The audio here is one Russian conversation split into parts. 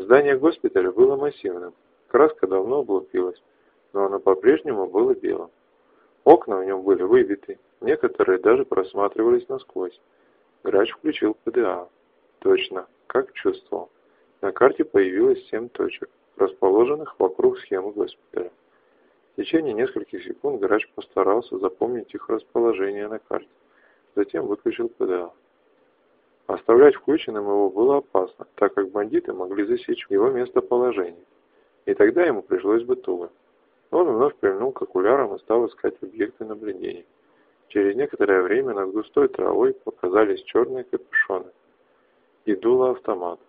Здание госпиталя было массивным, краска давно облупилась, но оно по-прежнему было белым. Окна в нем были выбиты, некоторые даже просматривались насквозь. Грач включил ПДА. Точно, как чувствовал. На карте появилось семь точек, расположенных вокруг схемы госпиталя. В течение нескольких секунд Грач постарался запомнить их расположение на карте. Затем выключил ПДА. Оставлять включенным его было опасно, так как бандиты могли засечь его местоположение. И тогда ему пришлось бы туго. Он вновь прильнул к окулярам и стал искать объекты наблюдения. Через некоторое время над густой травой показались черные капюшоны и дуло автоматов.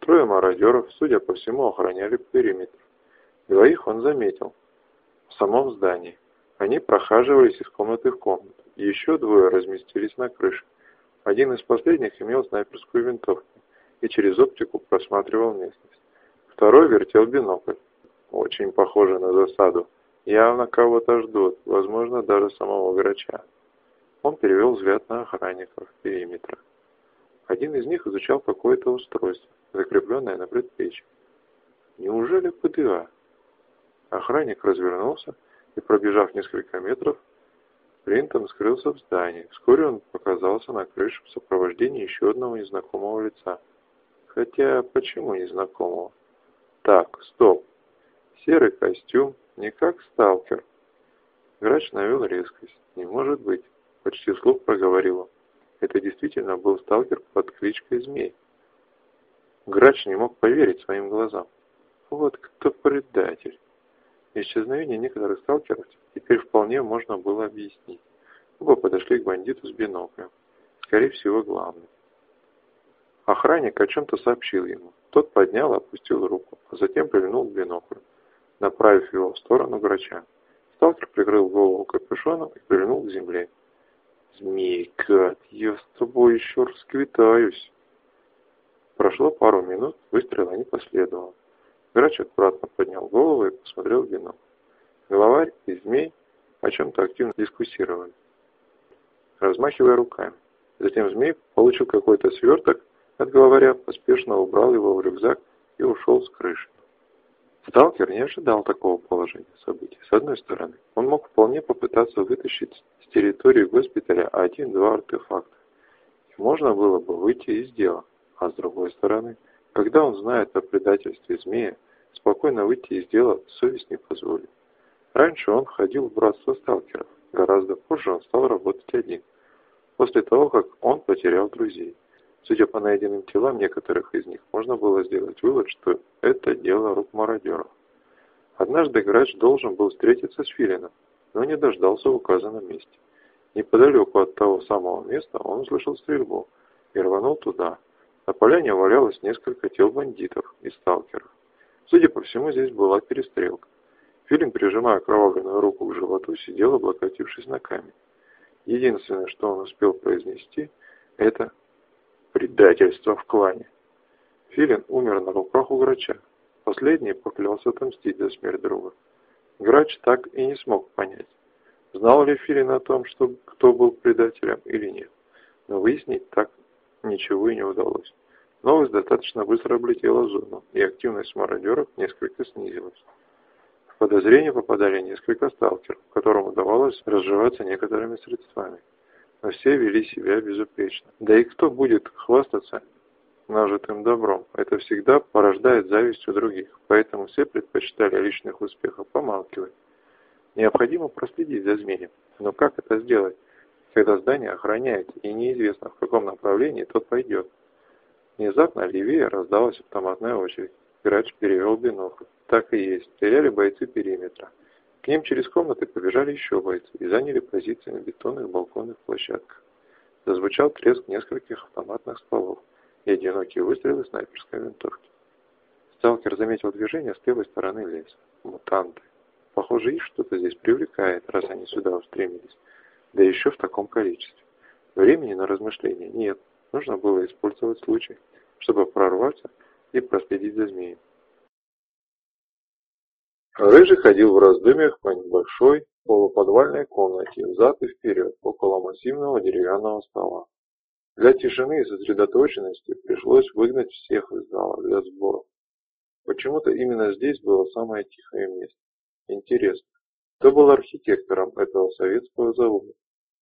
Трое мародеров, судя по всему, охраняли периметр. Двоих он заметил в самом здании. Они прохаживались из комнаты в комнату. Еще двое разместились на крыше. Один из последних имел снайперскую винтовку и через оптику просматривал местность. Второй вертел бинокль. Очень похоже на засаду. Явно кого-то ждут, возможно, даже самого врача. Он перевел взгляд на охранников периметра. Один из них изучал какое-то устройство, закрепленное на предплечье. Неужели ПДА? Охранник развернулся и, пробежав несколько метров, Принтон скрылся в здании. Вскоре он показался на крыше в сопровождении еще одного незнакомого лица. Хотя, почему незнакомого? Так, стоп. Серый костюм, не как сталкер. Грач навел резкость. Не может быть. Почти вслух проговорил Это действительно был сталкер под кличкой Змей. Грач не мог поверить своим глазам. Вот кто предатель. Исчезновение некоторых сталкеров теперь вполне можно было объяснить. Оба подошли к бандиту с биноклем. Скорее всего, главный. Охранник о чем-то сообщил ему. Тот поднял и опустил руку, а затем прильнул к биноклю, направив его в сторону врача. Сталкер прикрыл голову капюшоном и прильнул к земле. «Змей, гад, я с тобой еще расквитаюсь!» Прошло пару минут, выстрела не последовало. Грач аккуратно поднял голову и посмотрел в бинокль. Главарь и змей о чем-то активно дискуссировали, размахивая руками. Затем змей получил какой-то сверток от главаря, поспешно убрал его в рюкзак и ушел с крыши. Сталкер не ожидал такого положения событий. С одной стороны, он мог вполне попытаться вытащить с территории госпиталя один-два артефакта. И можно было бы выйти из дела. А с другой стороны, когда он знает о предательстве змея, спокойно выйти из дела совесть не позволит. Раньше он ходил в братство сталкеров, гораздо позже он стал работать один, после того, как он потерял друзей. Судя по найденным телам некоторых из них, можно было сделать вывод, что это дело рук мародеров. Однажды грач должен был встретиться с Филином, но не дождался в указанном месте. Неподалеку от того самого места он услышал стрельбу и рванул туда, на поляне валялось несколько тел бандитов и сталкеров. Судя по всему, здесь была перестрелка. Филин, прижимая кровавленную руку к животу, сидел, облокотившись на камень. Единственное, что он успел произнести, это «предательство в клане». Филин умер на руках у грача. Последний поклялся отомстить за смерть друга. Грач так и не смог понять, знал ли Филин о том, что кто был предателем или нет. Но выяснить так ничего и не удалось. Новость достаточно быстро облетела зону, и активность мародеров несколько снизилась. Подозрение попадали несколько сталкеров, которым удавалось разживаться некоторыми средствами. Но все вели себя безупречно. Да и кто будет хвастаться нажитым добром? Это всегда порождает зависть у других, поэтому все предпочитали личных успехов помалкивать. Необходимо проследить за змеем. Но как это сделать? когда здание охраняется и неизвестно, в каком направлении тот пойдет. Внезапно левее раздалась автоматная очередь. Грач перевел бинокль. Так и есть, стреляли бойцы периметра. К ним через комнаты побежали еще бойцы и заняли позиции на бетонных балконных площадках. Зазвучал треск нескольких автоматных стволов и одинокие выстрелы снайперской винтовки. Сталкер заметил движение с левой стороны леса. Мутанты. Похоже, их что-то здесь привлекает, раз они сюда устремились да еще в таком количестве. Времени на размышления нет, нужно было использовать случай, чтобы прорваться и проследить за змеем. Рыжий ходил в раздумьях по небольшой полуподвальной комнате, взад и вперед, около массивного деревянного стола. Для тишины и сосредоточенности пришлось выгнать всех из зала для сборов. Почему-то именно здесь было самое тихое место. Интересно, кто был архитектором этого советского завода,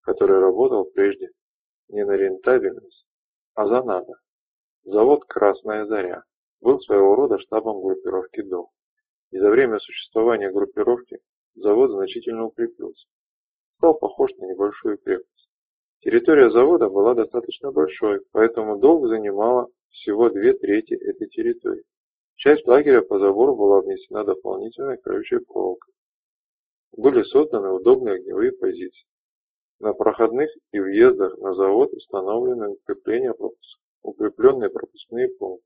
который работал прежде не на рентабельность, а за надо? Завод «Красная заря» был своего рода штабом группировки ДО. И за время существования группировки завод значительно укрепился. Стал похож на небольшую крепость. Территория завода была достаточно большой, поэтому долг занимала всего две трети этой территории. Часть лагеря по забору была обнесена дополнительной колючей проволокой. Были созданы удобные огневые позиции. На проходных и въездах на завод установлены укрепления укрепленные пропускные пункты,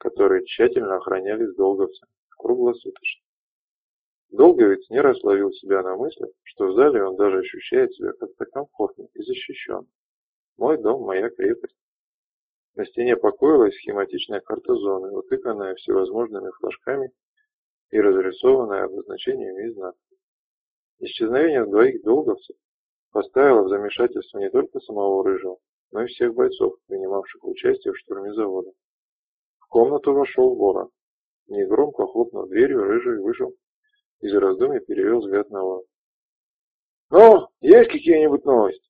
которые тщательно охранялись долговцами круглосуточно. Долговец не раз ловил себя на мысли, что в зале он даже ощущает себя как-то комфортно и защищен. Мой дом – моя крепость. На стене покоилась схематичная карта зоны, утыканная всевозможными флажками и разрисованная обозначениями и знаками. Исчезновение двоих долговцев поставило в замешательство не только самого Рыжего, но и всех бойцов, принимавших участие в штурме завода. Комнату вошел ворон. Негромко хлопнув дверью, Рыжий вышел из раздумий перевел взгляд на Ворона. «Ну, есть какие-нибудь новости?»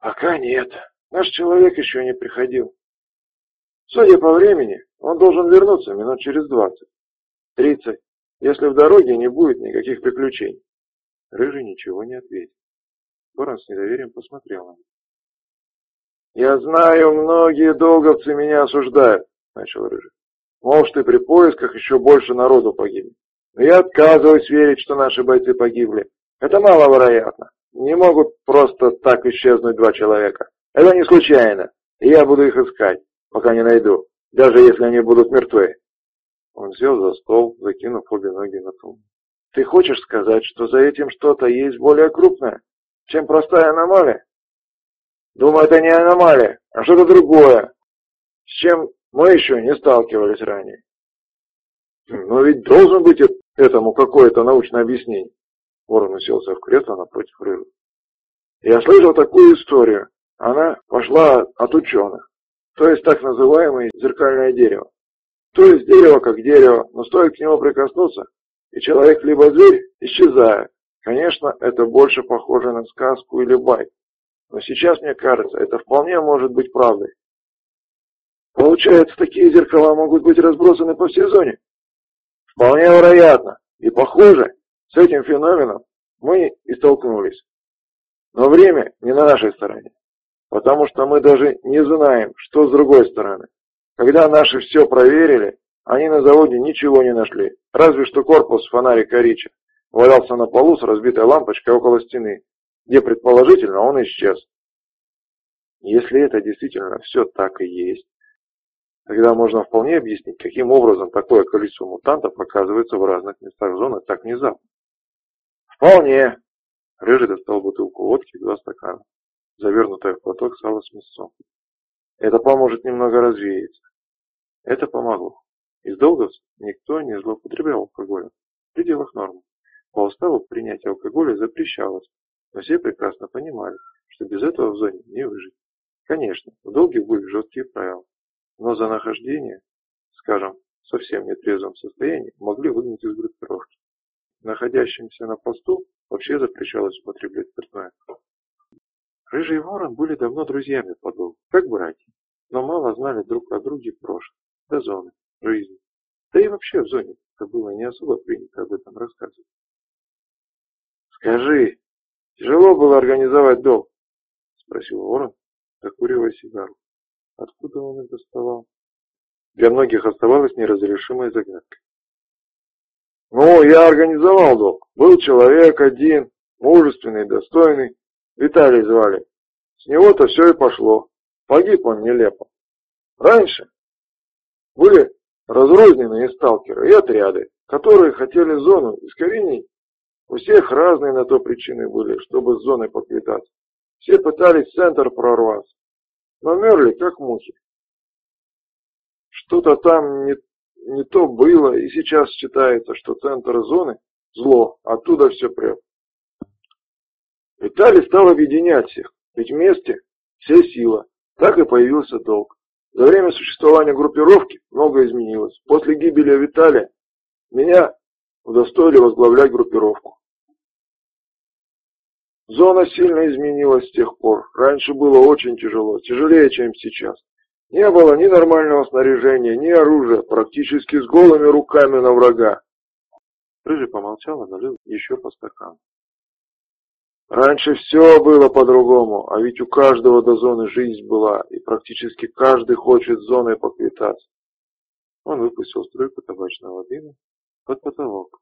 «Пока нет. Наш человек еще не приходил. Судя по времени, он должен вернуться минут через двадцать. Тридцать, если в дороге не будет никаких приключений. Рыжий ничего не ответил. Ворон с недоверием посмотрел на него. «Я знаю, многие долговцы меня осуждают», — начал Рыжий. «Может, и при поисках еще больше народу погибнет. Но я отказываюсь верить, что наши бойцы погибли. Это маловероятно. Не могут просто так исчезнуть два человека. Это не случайно. И я буду их искать пока не найду, даже если они будут мертвы. Он сел за стол, закинув обе ноги на стол. Ты хочешь сказать, что за этим что-то есть более крупное, чем простая аномалия? Думаю, это не аномалия, а что-то другое, с чем мы еще не сталкивались ранее. Но ведь должен быть этому какое-то научное объяснение. Ворон уселся в кресло напротив рыбы. Я слышал такую историю. Она пошла от ученых то есть так называемое зеркальное дерево. То есть дерево как дерево, но стоит к нему прикоснуться, и человек либо зверь исчезает. Конечно, это больше похоже на сказку или байк, но сейчас, мне кажется, это вполне может быть правдой. Получается, такие зеркала могут быть разбросаны по всей зоне? Вполне вероятно. И похоже, с этим феноменом мы и столкнулись. Но время не на нашей стороне потому что мы даже не знаем, что с другой стороны. Когда наши все проверили, они на заводе ничего не нашли, разве что корпус фонарика Рича валялся на полу с разбитой лампочкой около стены, где предположительно он исчез. Если это действительно все так и есть, тогда можно вполне объяснить, каким образом такое количество мутантов оказывается в разных местах зоны так внезапно. Вполне. Рыжий достал бутылку водки и два стакана завернутое в платок сало с мясом. Это поможет немного развеяться. Это помогло. Из долговцев никто не злоупотреблял алкоголем. В пределах нормы. По уставу принятие алкоголя запрещалось, но все прекрасно понимали, что без этого в зоне не выжить. Конечно, в долгих были жесткие правила, но за нахождение, скажем, в совсем нетрезвом состоянии, могли выгнать из группировки. Находящимся на посту вообще запрещалось употреблять спиртное. Рыжий и Ворон были давно друзьями по дому, как братья, но мало знали друг о друге прошлое, до зоны, жизни. Да и вообще в зоне это было не особо принято об этом рассказывать. «Скажи, тяжело было организовать дом?» — спросил Ворон, закуривая сигару. Откуда он их доставал? Для многих оставалось неразрешимой загадкой. «Ну, я организовал дом. Был человек один, мужественный, достойный, Виталий звали. С него-то все и пошло. Погиб он нелепо. Раньше были разрозненные сталкеры и отряды, которые хотели зону искорений. У всех разные на то причины были, чтобы с зоной поквитаться. Все пытались центр прорваться, но мерли как мухи. Что-то там не, не то было, и сейчас считается, что центр зоны – зло, оттуда все прет. Виталий стал объединять всех, ведь вместе все сила. Так и появился долг. За время существования группировки многое изменилось. После гибели Виталия Меня удостоили возглавлять группировку. Зона сильно изменилась с тех пор. Раньше было очень тяжело, тяжелее, чем сейчас. Не было ни нормального снаряжения, ни оружия, практически с голыми руками на врага. Рыжий помолчал и налил еще по стакану. Раньше все было по-другому, а ведь у каждого до зоны жизнь была, и практически каждый хочет с зоной поквитаться. Он выпустил струйку табачного дыма под потолок.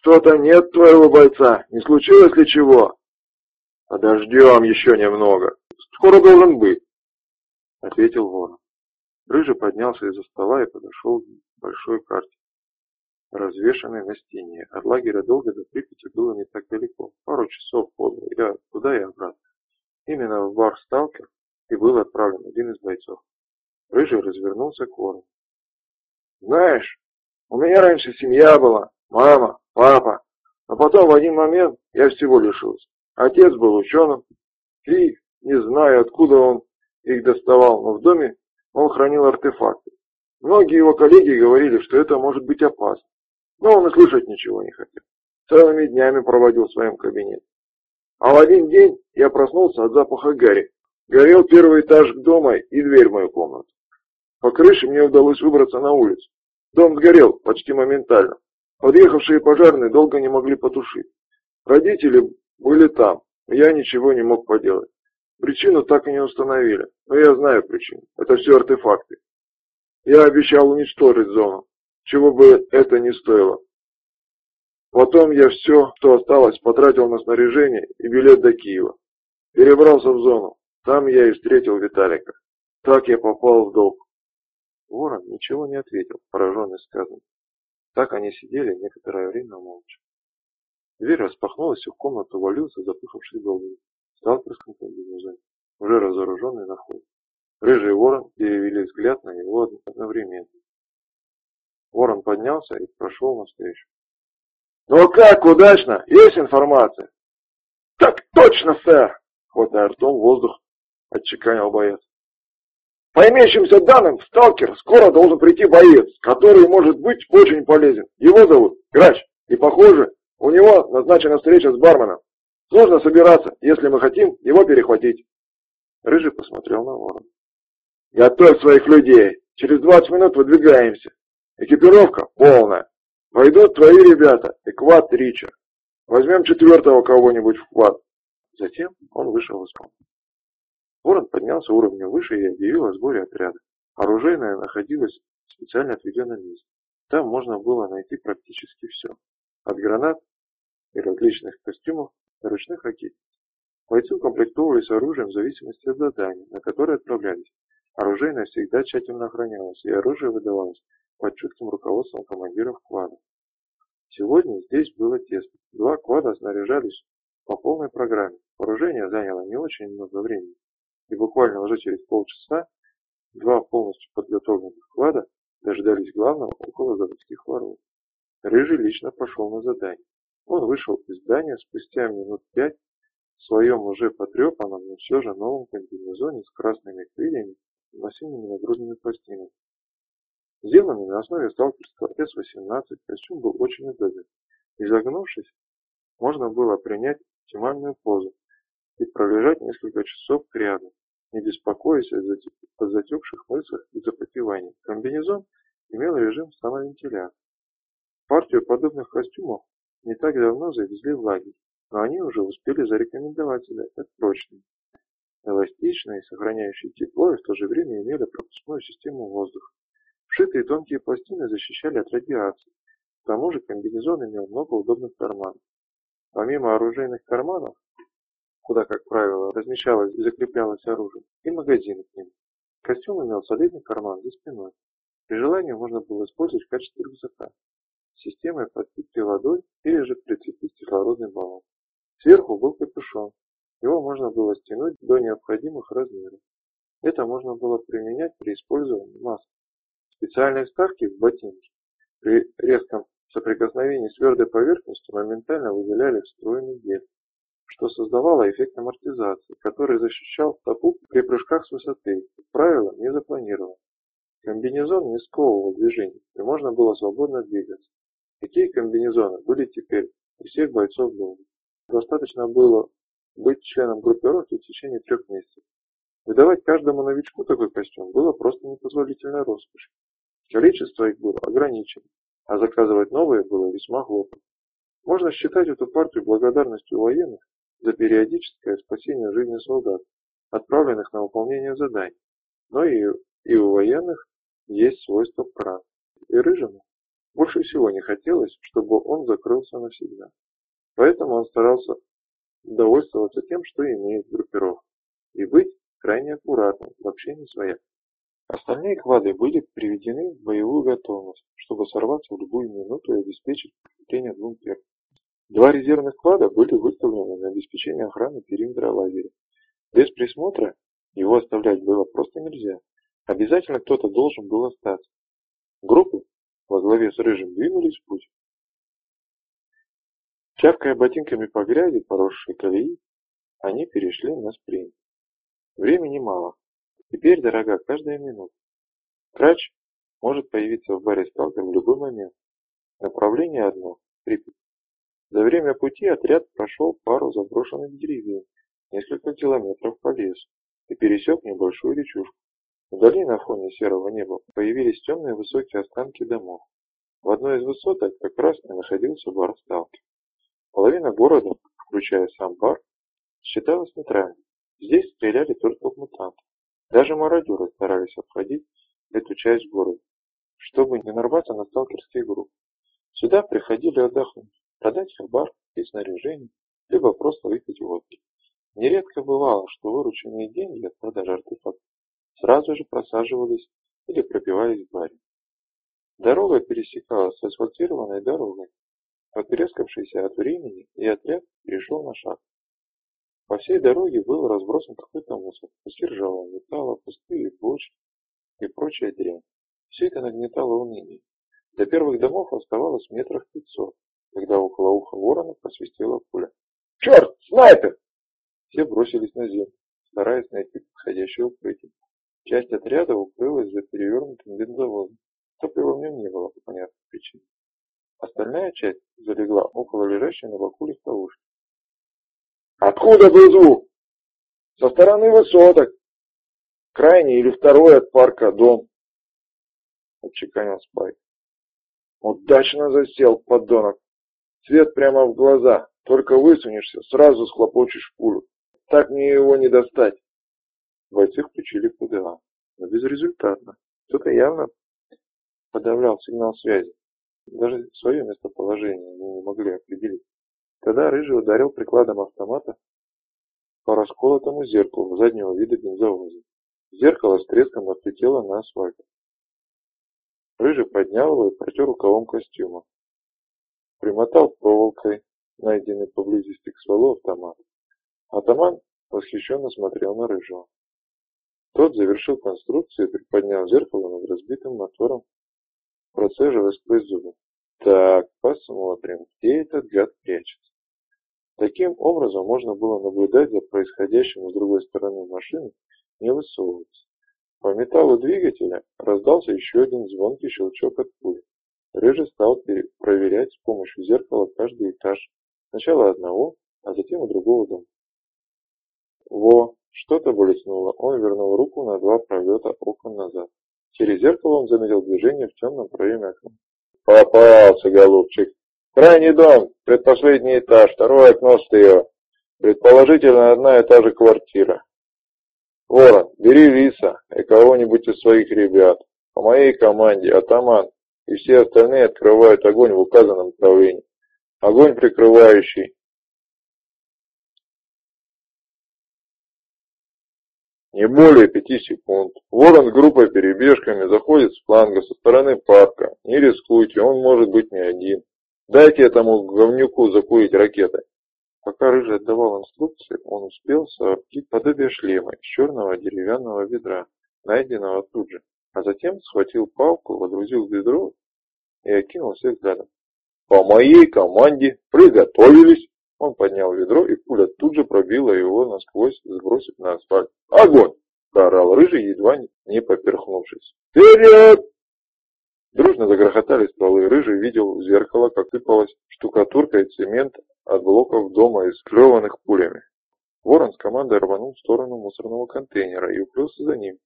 Что-то нет твоего бойца, не случилось ли чего? Подождем еще немного, скоро должен быть, ответил ворон. Рыжий поднялся из-за стола и подошел к большой карте развешанной на стене. От лагеря долго до Припяти было не так далеко, пару часов хода, я туда и обратно. Именно в бар «Сталкер» и был отправлен один из бойцов. Рыжий развернулся к вору. «Знаешь, у меня раньше семья была, мама, папа, а потом в один момент я всего лишился. Отец был ученым, и не знаю, откуда он их доставал, но в доме он хранил артефакты. Многие его коллеги говорили, что это может быть опасно. Но он и слышать ничего не хотел. Целыми днями проводил в своем кабинете. А в один день я проснулся от запаха гари. Горел первый этаж дома и дверь в мою комнату. По крыше мне удалось выбраться на улицу. Дом сгорел почти моментально. Подъехавшие пожарные долго не могли потушить. Родители были там, я ничего не мог поделать. Причину так и не установили, но я знаю причину. Это все артефакты. Я обещал уничтожить зону, чего бы это ни стоило. Потом я все, что осталось, потратил на снаряжение и билет до Киева. Перебрался в зону. Там я и встретил Виталика. Так я попал в долг. Ворон ничего не ответил, пораженный сказанным. Так они сидели некоторое время молча. Дверь распахнулась, и в комнату валился запыхавший голубь. Сталкерском комбинезоне, уже разоруженный на вход. Рыжий ворон перевели взгляд на него одновременно. Ворон поднялся и прошел навстречу. «Ну как, удачно? Есть информация?» «Так точно, сэр!» Хватая ртом воздух, отчеканил боец. По имеющимся данным, сталкер скоро должен прийти боец, который может быть очень полезен. Его зовут Грач, и похоже, у него назначена встреча с барменом. Сложно собираться, если мы хотим его перехватить. Рыжий посмотрел на ворона. Готовь своих людей, через 20 минут выдвигаемся. Экипировка полная. Войдут твои ребята, Экват Рича. Возьмем четвертого кого-нибудь в квад. Затем он вышел из комнаты. Ворон поднялся уровнем выше и объявил о сборе отряда. Оружейная находилась в специально отведенном месте. Там можно было найти практически все. От гранат и различных костюмов до ручных ракет. Бойцы укомплектовывались оружием в зависимости от задания, на которое отправлялись. Оружейная всегда тщательно охранялась, и оружие выдавалось под чутким руководством командиров квада. Сегодня здесь было тесно. Два квада снаряжались по полной программе. Вооружение заняло не очень много времени, и буквально уже через полчаса два полностью подготовленных квада дождались главного около заводских ворот. Рыжий лично пошел на задание. Он вышел из здания спустя минут пять в своем уже потрепанном, но все же новом комбинезоне с красными крыльями и массивными нагрудными пластинами. Сделанный на основе сталкерского С-18, костюм был очень удобен. Изогнувшись, можно было принять оптимальную позу и пролежать несколько часов рядом, не беспокоясь о затекших мышцах и запотевании. Комбинезон имел режим самовентиляции. Партию подобных костюмов не так давно завезли в лагерь, но они уже успели зарекомендовать себя как прочные. Эластичные, сохраняющие тепло и в то же время имели пропускную систему воздуха. Вшитые тонкие пластины защищали от радиации. К тому же комбинезон имел много удобных карманов. Помимо оружейных карманов, куда, как правило, размещалось и закреплялось оружие, и магазины к ним. Костюм имел солидный карман за спиной. При желании можно было использовать в качестве рюкзака с системой подпитки водой или же прицепить кислородный баллон. Сверху был капюшон. Его можно было стянуть до необходимых размеров. Это можно было применять при использовании маски. Специальные вставки в ботинке при резком соприкосновении с твердой поверхностью моментально выделяли встроенный гель, что создавало эффект амортизации, который защищал стопу при прыжках с высоты, как правило, не запланирован. Комбинезон не сковывал движение, и можно было свободно двигаться. Такие комбинезоны были теперь у всех бойцов дома. Достаточно было быть членом группировки в течение трех месяцев. Выдавать каждому новичку такой костюм было просто непозволительной роскошью. Количество их было ограничено, а заказывать новые было весьма глупо. Можно считать эту партию благодарностью военных за периодическое спасение жизни солдат, отправленных на выполнение заданий. Но и, и у военных есть свойство кран. И Рыжему больше всего не хотелось, чтобы он закрылся навсегда. Поэтому он старался довольствоваться тем, что имеет группировку, и быть крайне аккуратным в общении с вояками. Остальные клады были приведены в боевую готовность, чтобы сорваться в любую минуту и обеспечить подкрепление двум первым. Два резервных клада были выставлены на обеспечение охраны периметра лагеря. Без присмотра его оставлять было просто нельзя. Обязательно кто-то должен был остаться. Группы во главе с Рыжим двинулись в путь. Чавкая ботинками по грязи, поросшей колеи, они перешли на спринт. Времени мало. Теперь дорога каждая минута. Крач может появиться в баре сталкер в любой момент. Направление одно – Припять. За время пути отряд прошел пару заброшенных деревень, несколько километров по лесу и пересек небольшую речушку. Вдали на фоне серого неба появились темные высокие останки домов. В одной из высоток как раз и находился бар сталкер. Половина города, включая сам бар, считалась нейтральной. Здесь стреляли только в мутантов. Даже мародеры старались обходить эту часть города, чтобы не нарваться на сталкерские группы. Сюда приходили отдохнуть, продать хабар и снаряжение, либо просто выпить водки. Нередко бывало, что вырученные деньги от продажи артефактов сразу же просаживались или пропивались в баре. Дорога пересекалась с асфальтированной дорогой, потрескавшейся от времени, и отряд перешел на шаг. По всей дороге был разбросан какой-то мусор, куски ржавого металла, пустые бочки и прочая дрянь. Все это нагнетало уныние. До первых домов оставалось метров пятьсот, когда около уха ворона просвистела пуля. «Черт, снайпер!» Все бросились на землю, стараясь найти подходящее укрытие. Часть отряда укрылась за перевернутым бензовозом. Топлива в нем не было по понятной причине. Остальная часть залегла около лежащей на боку легковушки. Откуда был звук? Со стороны высоток. Крайний или второй от парка дом. Отчеканил Спайк. Удачно засел, подонок. Свет прямо в глаза. Только высунешься, сразу схлопочешь пулю. Так мне его не достать. Бойцы включили ПДА, но безрезультатно. Кто-то явно подавлял сигнал связи. Даже свое местоположение они не могли определить. Тогда Рыжий ударил прикладом автомата по расколотому зеркалу заднего вида бензовоза. Зеркало с треском отлетело на асфальт. Рыжий поднял его и протер рукавом костюма. Примотал проволокой, найденный поблизости к стволу автомат. Атаман восхищенно смотрел на Рыжего. Тот завершил конструкцию и приподнял зеркало над разбитым мотором, процеживая сквозь зубы. Так, посмотрим, где этот гад прячется. Таким образом можно было наблюдать за происходящим с другой стороны машины, не высовываясь. По металлу двигателя раздался еще один звонкий щелчок от пули. Рыжий стал проверять с помощью зеркала каждый этаж. Сначала одного, а затем и другого дома. Во, что-то блеснуло. Он вернул руку на два пролета окон назад. Через зеркало он заметил движение в темном проеме окна. Попался, голубчик. Крайний дом, предпоследний этаж, второе окно слева. Предположительно, одна и та же квартира. Ворон, бери Лиса и кого-нибудь из своих ребят. По моей команде атаман и все остальные открывают огонь в указанном направлении. Огонь прикрывающий Не более пяти секунд. Ворон с группой перебежками заходит с фланга со стороны парка. Не рискуйте, он может быть не один. Дайте этому говнюку закурить ракетой. Пока Рыжий отдавал инструкции, он успел соорудить подобие шлема из черного деревянного ведра, найденного тут же, а затем схватил палку, водрузил ведро и окинул всех взглядом. «По моей команде приготовились!» Он поднял ведро, и пуля тут же пробила его насквозь, сбросив на асфальт. «Огонь!» — проорал Рыжий, едва не поперхнувшись. «Вперед!» Дружно загрохотали стволы. Рыжий видел в зеркало, как сыпалась штукатурка и цемент от блоков дома, исклеванных пулями. Ворон с командой рванул в сторону мусорного контейнера и укрылся за ним.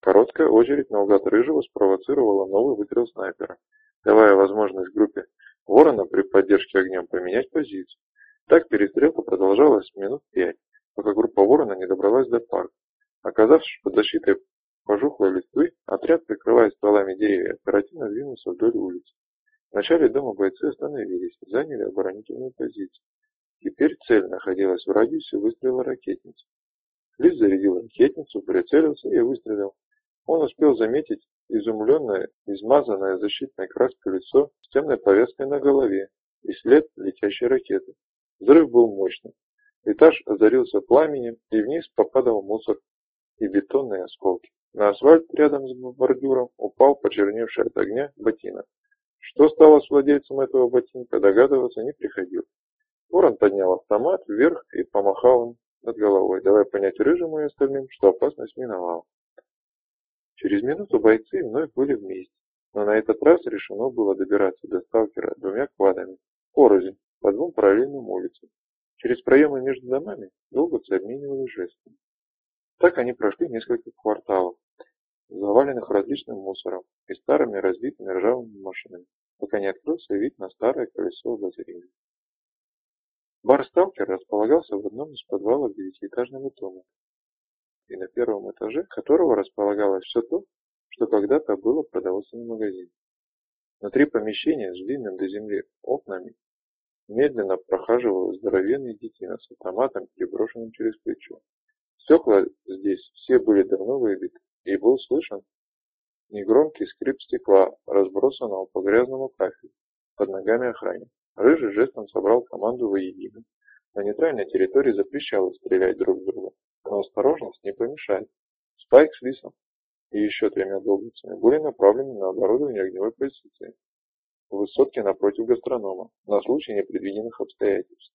Короткая очередь наугад Рыжего спровоцировала новый выстрел снайпера, давая возможность группе Ворона при поддержке огнем поменять позицию. Так перестрелка продолжалась минут пять, пока группа Ворона не добралась до парка. Оказавшись под защитой пожухлой листвы, отряд, прикрываясь стволами деревьев, оперативно двинулся вдоль улицы. В начале дома бойцы остановились, заняли оборонительную позицию. Теперь цель находилась в радиусе выстрела ракетницы. Лис зарядил ракетницу, прицелился и выстрелил. Он успел заметить изумленное, измазанное защитной краской лицо с темной повязкой на голове и след летящей ракеты. Взрыв был мощным. Этаж озарился пламенем, и вниз попадал мусор и бетонные осколки. На асфальт рядом с бордюром упал почерневший от огня ботинок. Что стало с владельцем этого ботинка, догадываться не приходилось. Ворон поднял автомат вверх и помахал им над головой, давая понять Рыжему и остальным, что опасность миновала. Через минуту бойцы вновь были вместе, но на этот раз решено было добираться до сталкера двумя квадами, порознь, по двум параллельным улицам. Через проемы между домами долговцы обменивали жестами. Так они прошли несколько кварталов, заваленных различным мусором и старыми разбитыми ржавыми машинами, пока не открылся вид на старое колесо обозрения. Бар «Сталкер» располагался в одном из подвалов девятиэтажного дома, и на первом этаже которого располагалось все то, что когда-то было продовольственным магазином. Внутри помещения с длинным до земли окнами медленно прохаживал здоровенный детина с автоматом, переброшенным через плечо. Стекла здесь все были давно выбиты, и был слышен негромкий скрип стекла, разбросанного по грязному кафелю под ногами охранника. Рыжий жестом собрал команду воедино. На нейтральной территории запрещалось стрелять друг в друга, но осторожность не помешает. Спайк с Лисом и еще тремя долбицами были направлены на оборудование огневой позиции в высотке напротив гастронома на случай непредвиденных обстоятельств.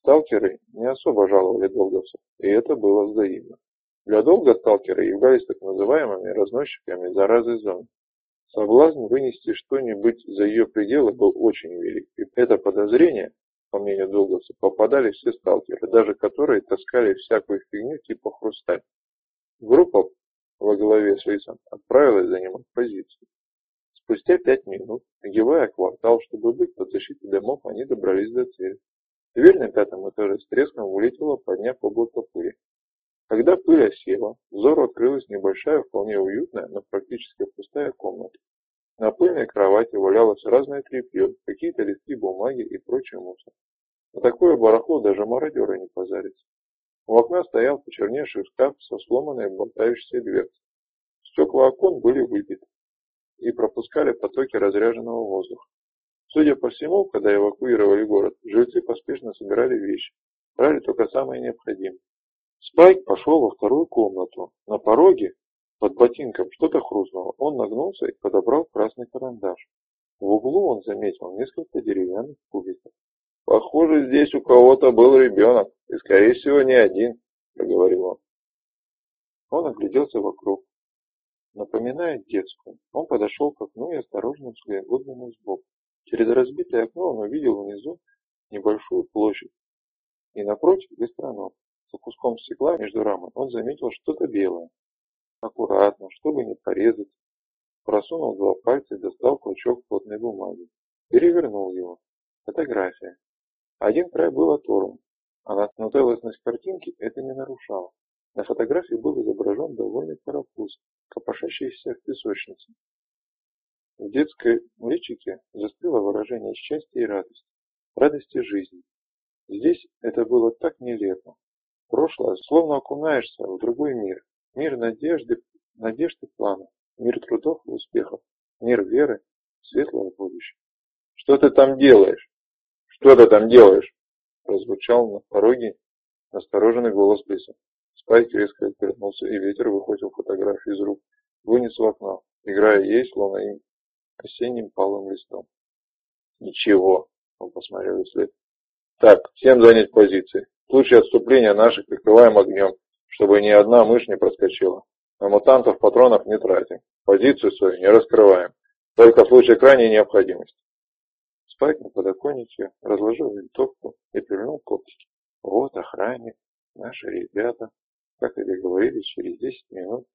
Сталкеры не особо жаловали долговцев, и это было взаимно. Для долга сталкеры являлись так называемыми разносчиками заразы зон. Соблазн вынести что-нибудь за ее пределы был очень велик, и это подозрение, по мнению долговцев, попадали все сталкеры, даже которые таскали всякую фигню типа хрусталь. Группа во главе с Лисом отправилась занимать позицию. Спустя пять минут, огибая квартал, чтобы быть под защитой домов, они добрались до цели. Дверь на пятом этаже с треском вылетела, подняв облако пыли. Когда пыль осела, взору открылась небольшая, вполне уютная, но практически пустая комната. На пыльной кровати валялось разное тряпье, какие-то листки бумаги и прочий мусор. На такое барахло даже мародеры не позарятся. У окна стоял почерневший шкаф со сломанной болтающейся дверцей. Стекла окон были выбиты и пропускали потоки разряженного воздуха. Судя по всему, когда эвакуировали город, жильцы поспешно собирали вещи, брали только самое необходимое. Спайк пошел во вторую комнату. На пороге, под ботинком, что-то хрустнуло. Он нагнулся и подобрал красный карандаш. В углу он заметил несколько деревянных кубиков. «Похоже, здесь у кого-то был ребенок, и, скорее всего, не один», — проговорил он. Он огляделся вокруг. Напоминая детскую, он подошел к окну и осторожно взглянул сбоку. Через разбитое окно он увидел внизу небольшую площадь, и напротив гастроном. За куском стекла между рамой он заметил что-то белое. Аккуратно, чтобы не порезать, просунул два пальца и достал клочок плотной бумаги. Перевернул его. Фотография. Один край был оторван, а но целостность картинки это не нарушало. На фотографии был изображен довольный карапуз, копошащийся в песочнице. В детской личике застыло выражение счастья и радости, радости жизни. Здесь это было так нелепо, прошлое, словно окунаешься в другой мир. Мир надежды, надежд и планов, мир трудов и успехов, мир веры, светлого будущего. «Что ты там делаешь? Что ты там делаешь?» прозвучал на пороге настороженный голос Лиса. Спайк резко отвернулся, и ветер выхватил фотографию из рук, вынес в окно, играя ей, словно им осенним палым листом. «Ничего», — он посмотрел вслед. «Так, всем занять позиции. В случае отступления наших прикрываем огнем, чтобы ни одна мышь не проскочила. На мутантов патронов не тратим. Позицию свою не раскрываем. Только в случае крайней необходимости. Спайк на подоконнике разложил винтовку и прильнул к оптике. Вот охранник, наши ребята, как и договорились, через 10 минут.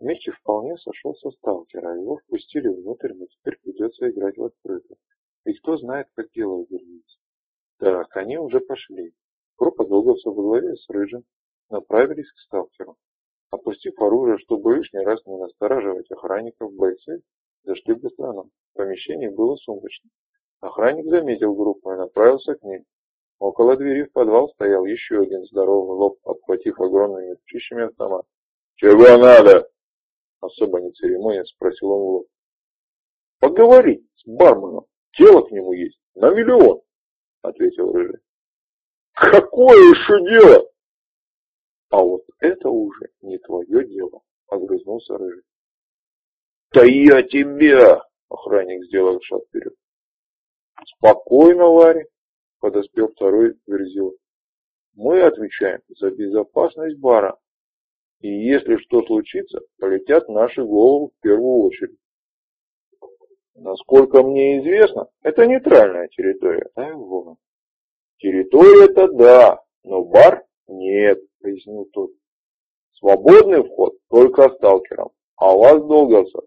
Микки вполне сошел со сталкера, его впустили внутрь, но теперь придется играть в открытую. И кто знает, как дело обернется. Так, они уже пошли. Группа долговцев во главе с Рыжим направились к сталкеру. Опустив оружие, чтобы лишний раз не настораживать охранников, бойцы зашли в гастроном. В помещении было сумрачно. Охранник заметил группу и направился к ним. Около двери в подвал стоял еще один здоровый лоб, обхватив огромными ручищами автомат. «Чего надо?» Особо не церемония спросил он лоб. «Поговорить с барменом. Тело к нему есть. На миллион», — ответил Рыжий. «Какое еще дело?» «А вот это уже не твое дело», — огрызнулся Рыжий. «Да я тебя!» — охранник сделал шаг вперед. Спокойно, Варя, подоспел второй Верзил. Мы отвечаем за безопасность бара. И если что случится, полетят наши головы в первую очередь. Насколько мне известно, это нейтральная территория. Вон. Территория-то да, но бар нет, пояснил тот. Свободный вход только сталкерам, а вас, долговцев,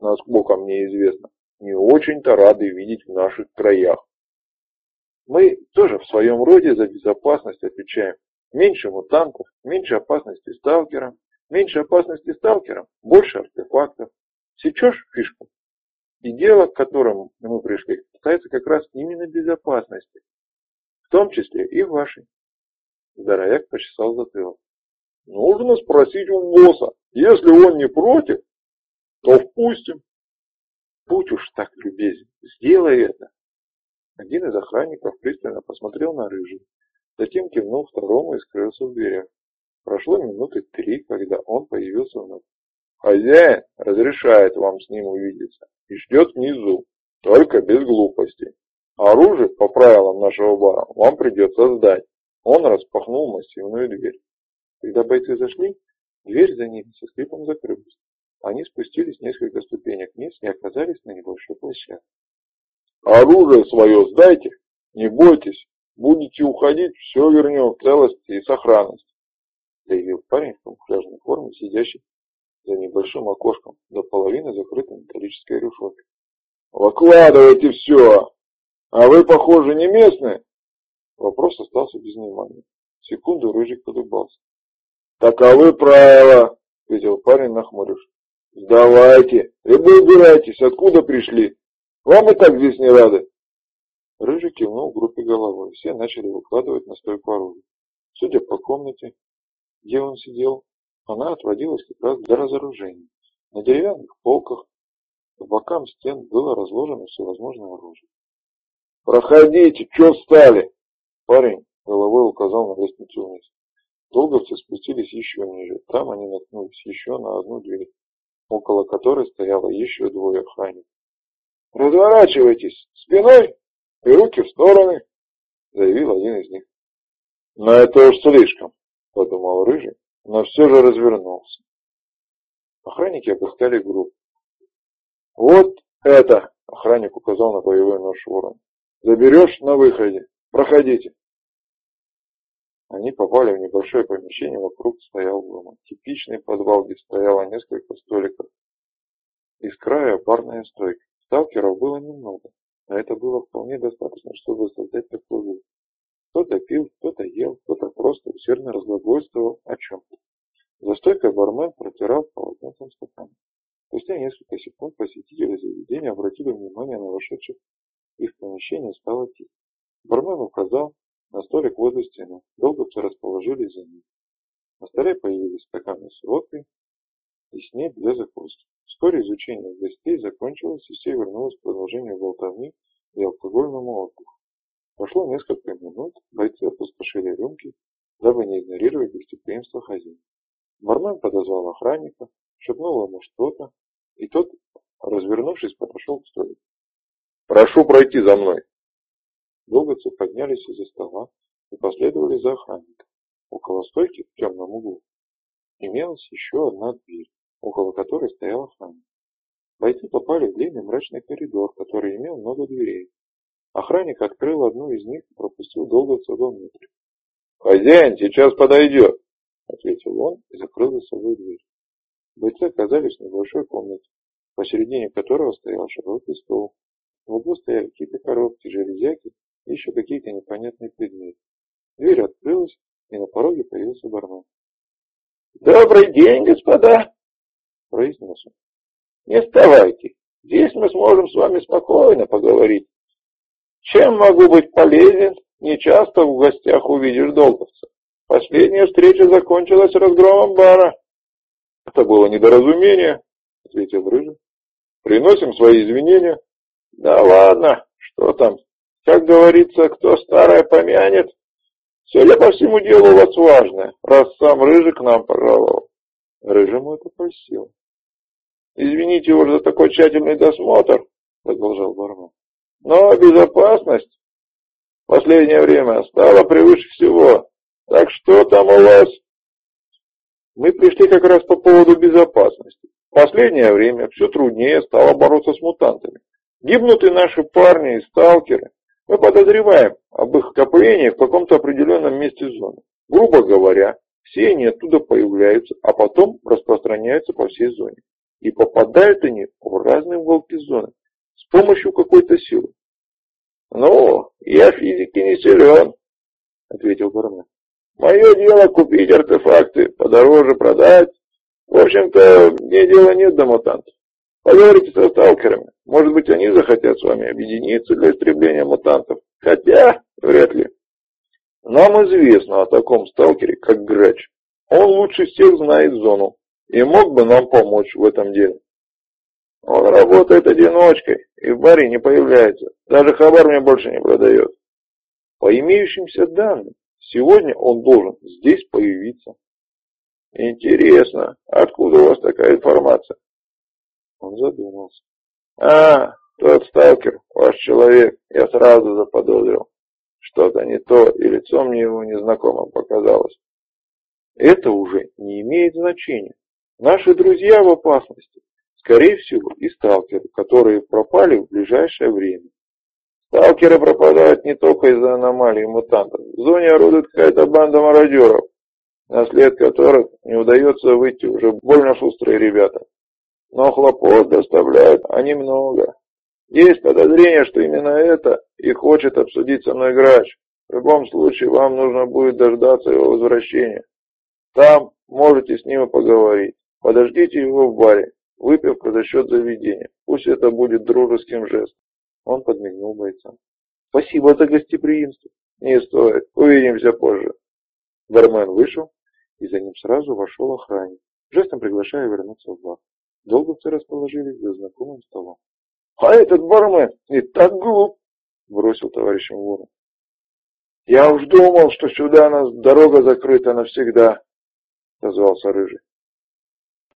насколько мне известно, не очень-то рады видеть в наших краях. Мы тоже в своем роде за безопасность отвечаем. Меньше мутантов, меньше опасности сталкерам, меньше опасности сталкерам, больше артефактов. Сечешь фишку? И дело, к которому мы пришли, касается как раз именно безопасности, в том числе и вашей. Здоровяк почесал затылок. Нужно спросить у босса. Если он не против, то впустим. Будь уж так любезен, сделай это. Один из охранников пристально посмотрел на рыжий, затем кивнул второму и скрылся в дверях. Прошло минуты три, когда он появился вновь. Хозяин разрешает вам с ним увидеться и ждет внизу, только без глупостей. Оружие, по правилам нашего бара, вам придется сдать. Он распахнул массивную дверь. Когда бойцы зашли, дверь за ними со скрипом закрылась. Они спустились несколько ступенек вниз и оказались на небольшой площадке. «Оружие свое сдайте, не бойтесь, будете уходить, все вернем в целости и сохранности», заявил парень в камуфляжной форме, сидящий за небольшим окошком, до половины закрытой металлической решеткой. «Выкладывайте все! А вы, похоже, не местные?» Вопрос остался без внимания. Секунду Рыжик подыбался. «Таковы правила!» — ответил парень, нахмурившись. Сдавайте, либо убирайтесь, откуда пришли. Вам и так здесь не рады. Рыжий кивнул группе головой. Все начали выкладывать на стойку оружие. Судя по комнате, где он сидел, она отводилась как раз для разоружения. На деревянных полках по бокам стен было разложено всевозможное оружие. «Проходите, что встали?» Парень головой указал на лестницу вниз. Долговцы спустились еще ниже. Там они наткнулись еще на одну дверь около которой стояло еще двое охранников. «Разворачивайтесь спиной и руки в стороны», — заявил один из них. «Но это уж слишком», — подумал Рыжий, но все же развернулся. Охранники обыскали группу. «Вот это!» — охранник указал на боевой нож ворон. «Заберешь на выходе. Проходите». Они попали в небольшое помещение, вокруг стоял дома. Типичный подвал, где стояло несколько столиков. Из края барная стойка. Сталкеров было немного, но это было вполне достаточно, чтобы создать такой звук. Кто-то пил, кто-то ел, кто-то просто усердно разглагольствовал о чем-то. За стойкой бармен протирал полотенцем стакан. Спустя несколько секунд посетители заведения обратили внимание на вошедших, и в помещении стало тихо. Бармен указал на столик возле стены. Долговцы расположились за ним. На столе появились стаканы с водкой и снег для закуски. Вскоре изучение гостей закончилось, и все вернулось к продолжению болтовни и алкогольному отдыху. Прошло несколько минут, бойцы опустошили рюмки, дабы не игнорировать гостеприимство хозяина. Бармен подозвал охранника, шепнул ему что-то, и тот, развернувшись, подошел к столику. «Прошу пройти за мной!» Долговцы поднялись из-за стола и последовали за охранником. Около стойки в темном углу имелась еще одна дверь, около которой стоял охранник. Бойцы попали в длинный мрачный коридор, который имел много дверей. Охранник открыл одну из них и пропустил Долговца вовнутрь. «Хозяин сейчас подойдет!» — ответил он и закрыл за собой дверь. Бойцы оказались в небольшой комнате, посередине которого стоял широкий стол. В углу стояли какие-то коробки, железяки еще какие-то непонятные предметы. Дверь открылась, и на пороге появился бармен. «Добрый день, господа!» — произнес он. «Не вставайте, здесь мы сможем с вами спокойно поговорить. Чем могу быть полезен? Не часто в гостях увидишь долговца. Последняя встреча закончилась разгромом бара». «Это было недоразумение», — ответил Рыжий. «Приносим свои извинения». «Да ладно, что там? Как говорится, кто старое помянет, Судя по всему делу у вас важное, раз сам Рыжий к нам пожаловал. Рыжему это просил. Извините уж за такой тщательный досмотр, продолжал бармен. Но безопасность в последнее время стала превыше всего. Так что там у вас? Мы пришли как раз по поводу безопасности. В последнее время все труднее стало бороться с мутантами. Гибнут и наши парни, и сталкеры. Мы подозреваем об их скоплении в каком-то определенном месте зоны. Грубо говоря, все они оттуда появляются, а потом распространяются по всей зоне. И попадают они в разные уголки зоны с помощью какой-то силы. «Ну, я физики не силен», — ответил бармен. «Мое дело купить артефакты, подороже продать. В общем-то, мне дела нет до мутантов. Поговорите со сталкерами. Может быть, они захотят с вами объединиться для истребления мутантов. Хотя, вряд ли. Нам известно о таком сталкере, как Грач. Он лучше всех знает зону и мог бы нам помочь в этом деле. Он работает одиночкой и в баре не появляется. Даже хабар мне больше не продает. По имеющимся данным, сегодня он должен здесь появиться. Интересно, откуда у вас такая информация? Он задумался. А, тот сталкер, ваш человек, я сразу заподозрил. Что-то не то, и лицо мне его незнакомым показалось. Это уже не имеет значения. Наши друзья в опасности. Скорее всего, и сталкеры, которые пропали в ближайшее время. Сталкеры пропадают не только из-за аномалий мутантов. В зоне орудует какая-то банда мародеров, на след которых не удается выйти уже больно шустрые ребята. Но хлопот доставляют они много. Есть подозрение, что именно это и хочет обсудить со мной грач. В любом случае, вам нужно будет дождаться его возвращения. Там можете с ним поговорить. Подождите его в баре. Выпивка за счет заведения. Пусть это будет дружеским жестом. Он подмигнул бойцам. Спасибо за гостеприимство. Не стоит. Увидимся позже. Бармен вышел, и за ним сразу вошел охранник, жестом приглашая вернуться в бар. Долговцы расположились за знакомым столом. «А этот бармен не так глуп!» — бросил товарищем ворон. «Я уж думал, что сюда нас дорога закрыта навсегда!» — назвался Рыжий.